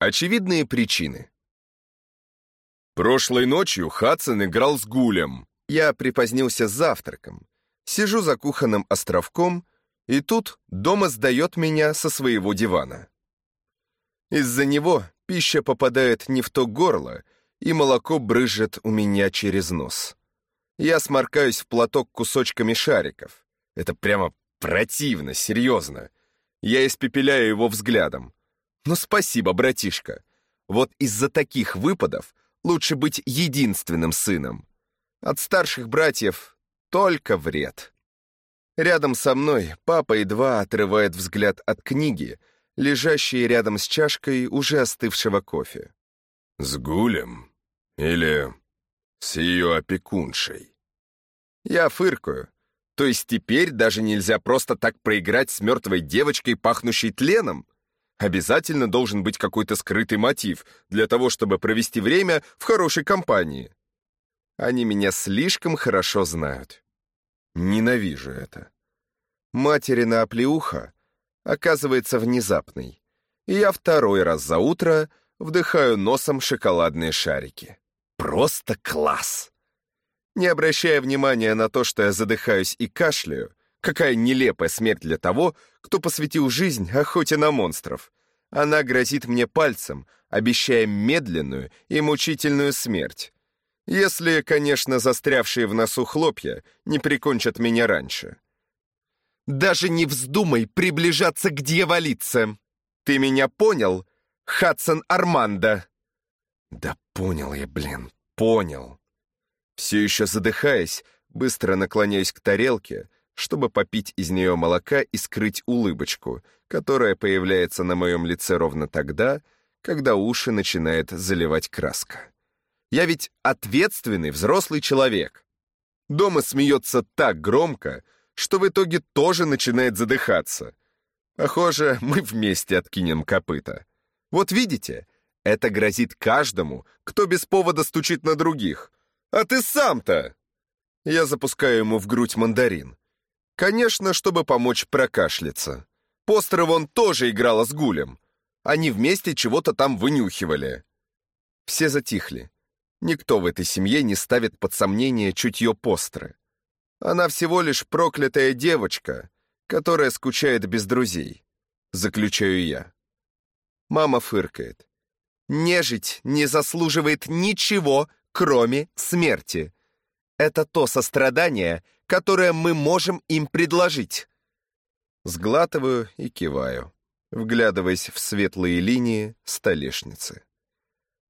Очевидные причины. Прошлой ночью Хадсон играл с Гулем. Я припозднился с завтраком. Сижу за кухонным островком, и тут дома сдает меня со своего дивана. Из-за него пища попадает не в то горло, и молоко брызжет у меня через нос. Я сморкаюсь в платок кусочками шариков. Это прямо противно, серьезно. Я испепеляю его взглядом. Ну спасибо, братишка. Вот из-за таких выпадов лучше быть единственным сыном. От старших братьев только вред. Рядом со мной папа едва отрывает взгляд от книги, лежащей рядом с чашкой уже остывшего кофе. «С Гулем? Или с ее опекуншей?» Я фыркаю. То есть теперь даже нельзя просто так проиграть с мертвой девочкой, пахнущей тленом? Обязательно должен быть какой-то скрытый мотив для того, чтобы провести время в хорошей компании. Они меня слишком хорошо знают. Ненавижу это. Материна оплеуха оказывается внезапной, и я второй раз за утро вдыхаю носом шоколадные шарики. Просто класс! Не обращая внимания на то, что я задыхаюсь и кашляю, Какая нелепая смерть для того, кто посвятил жизнь охоте на монстров. Она грозит мне пальцем, обещая медленную и мучительную смерть. Если, конечно, застрявшие в носу хлопья не прикончат меня раньше. Даже не вздумай приближаться к дьяволице. Ты меня понял, Хадсон Армандо? Да понял я, блин, понял. Все еще задыхаясь, быстро наклоняюсь к тарелке, чтобы попить из нее молока и скрыть улыбочку, которая появляется на моем лице ровно тогда, когда уши начинает заливать краска. Я ведь ответственный взрослый человек. Дома смеется так громко, что в итоге тоже начинает задыхаться. Похоже, мы вместе откинем копыта. Вот видите, это грозит каждому, кто без повода стучит на других. А ты сам-то! Я запускаю ему в грудь мандарин. Конечно, чтобы помочь прокашляться. Постер вон тоже играла с Гулем. Они вместе чего-то там вынюхивали. Все затихли. Никто в этой семье не ставит под сомнение чутье Постеры. Она всего лишь проклятая девочка, которая скучает без друзей. Заключаю я. Мама фыркает. Нежить не заслуживает ничего, кроме смерти. Это то сострадание, которое мы можем им предложить. Сглатываю и киваю, вглядываясь в светлые линии столешницы.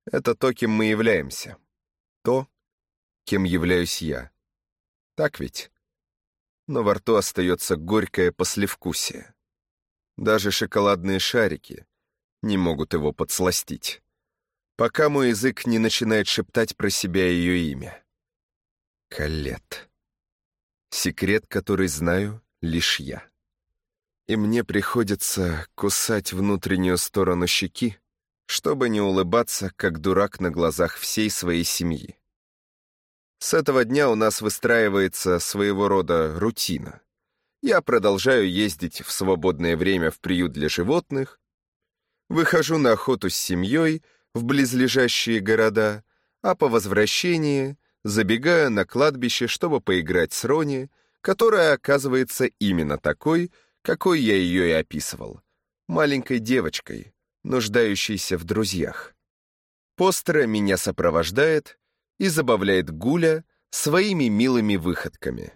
Это то, кем мы являемся. То, кем являюсь я. Так ведь? Но во рту остается горькое послевкусие. Даже шоколадные шарики не могут его подсластить. Пока мой язык не начинает шептать про себя ее имя. Калет секрет, который знаю лишь я. И мне приходится кусать внутреннюю сторону щеки, чтобы не улыбаться, как дурак на глазах всей своей семьи. С этого дня у нас выстраивается своего рода рутина. Я продолжаю ездить в свободное время в приют для животных, выхожу на охоту с семьей в близлежащие города, а по возвращении забегая на кладбище, чтобы поиграть с Рони, которая оказывается именно такой, какой я ее и описывал. Маленькой девочкой, нуждающейся в друзьях. Постера меня сопровождает и забавляет Гуля своими милыми выходками.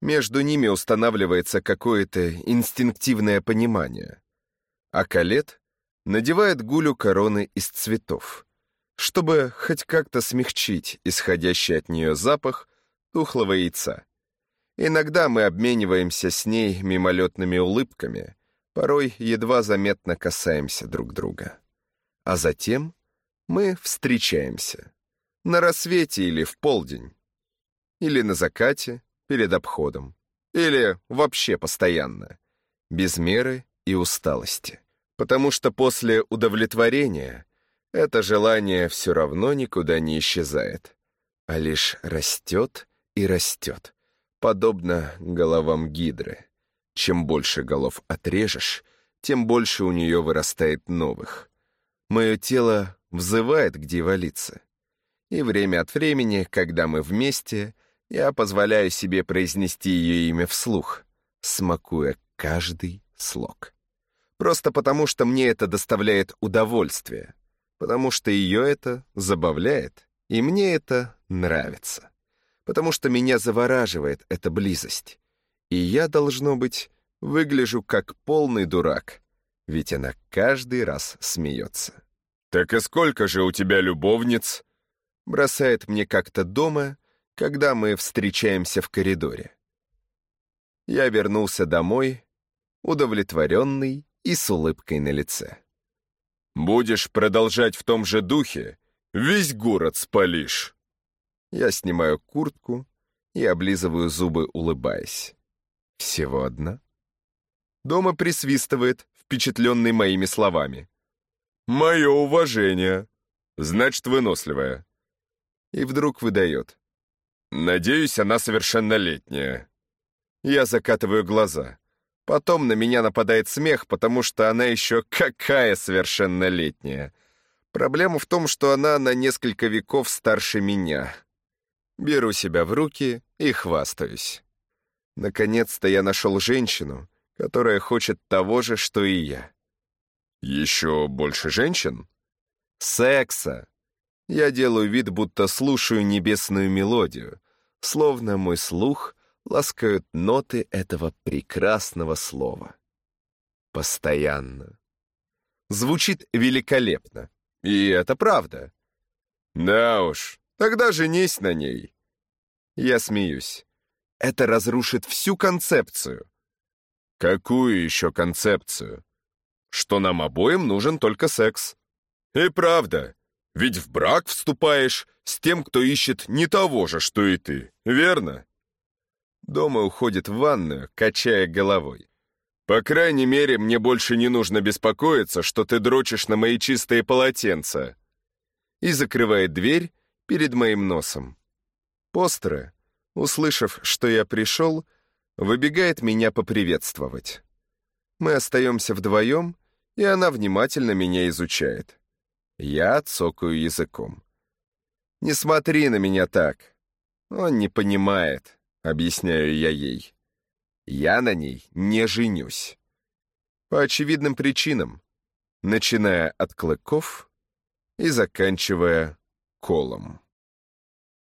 Между ними устанавливается какое-то инстинктивное понимание. А Калет надевает Гулю короны из цветов чтобы хоть как-то смягчить исходящий от нее запах тухлого яйца. Иногда мы обмениваемся с ней мимолетными улыбками, порой едва заметно касаемся друг друга. А затем мы встречаемся. На рассвете или в полдень. Или на закате, перед обходом. Или вообще постоянно. Без меры и усталости. Потому что после удовлетворения это желание все равно никуда не исчезает, а лишь растет и растет, подобно головам гидры. Чем больше голов отрежешь, тем больше у нее вырастает новых. Мое тело взывает к дьяволице. И время от времени, когда мы вместе, я позволяю себе произнести ее имя вслух, смакуя каждый слог. Просто потому, что мне это доставляет удовольствие, потому что ее это забавляет, и мне это нравится, потому что меня завораживает эта близость. И я, должно быть, выгляжу как полный дурак, ведь она каждый раз смеется. «Так и сколько же у тебя любовниц?» Бросает мне как-то дома, когда мы встречаемся в коридоре. Я вернулся домой, удовлетворенный и с улыбкой на лице. «Будешь продолжать в том же духе, весь город спалишь!» Я снимаю куртку и облизываю зубы, улыбаясь. «Всего одна?» Дома присвистывает, впечатленный моими словами. «Мое уважение! Значит, выносливая!» И вдруг выдает. «Надеюсь, она совершеннолетняя». Я закатываю глаза. Потом на меня нападает смех, потому что она еще какая совершеннолетняя. Проблема в том, что она на несколько веков старше меня. Беру себя в руки и хвастаюсь. Наконец-то я нашел женщину, которая хочет того же, что и я. Еще больше женщин? Секса. Я делаю вид, будто слушаю небесную мелодию, словно мой слух ласкают ноты этого прекрасного слова. Постоянно. Звучит великолепно. И это правда. Да уж, тогда женись на ней. Я смеюсь. Это разрушит всю концепцию. Какую еще концепцию? Что нам обоим нужен только секс. И правда, ведь в брак вступаешь с тем, кто ищет не того же, что и ты, верно? Дома уходит в ванную, качая головой. По крайней мере, мне больше не нужно беспокоиться, что ты дрочишь на мои чистые полотенца. И закрывает дверь перед моим носом. Постера, услышав, что я пришел, выбегает меня поприветствовать. Мы остаемся вдвоем, и она внимательно меня изучает. Я цокаю языком. «Не смотри на меня так. Он не понимает», — объясняю я ей. «Я на ней не женюсь». По очевидным причинам, начиная от клыков и заканчивая колом.